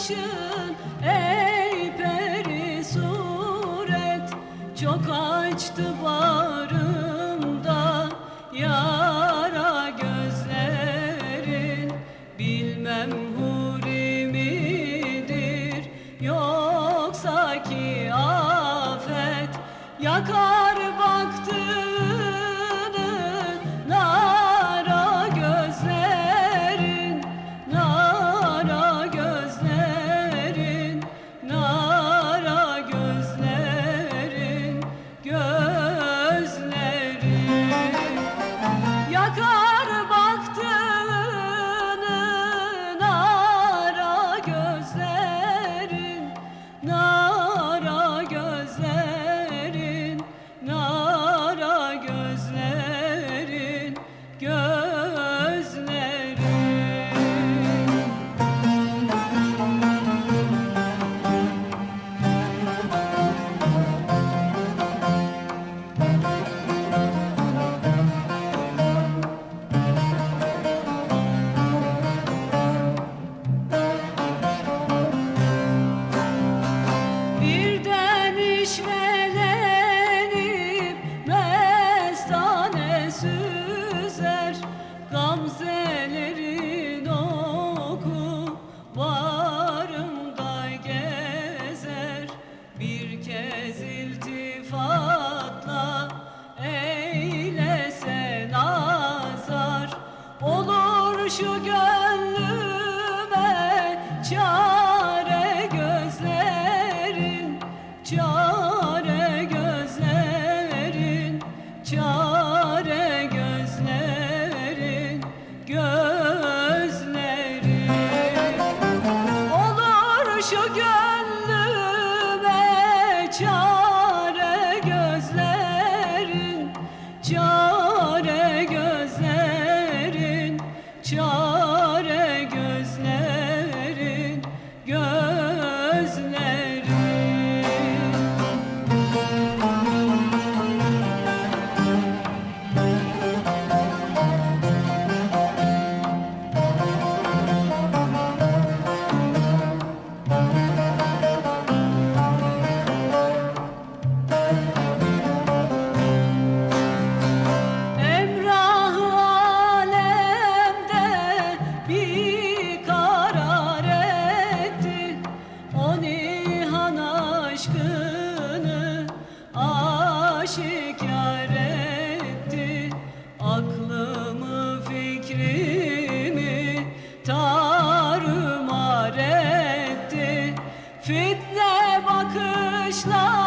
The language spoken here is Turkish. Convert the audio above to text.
başın ey peri suret. Çok açtı bağrımda yara gözlerin. Bilmem huri midir yoksa ki afet. Yakar çare gözlerin, çare gözlerin, çare Fitne bakışlar.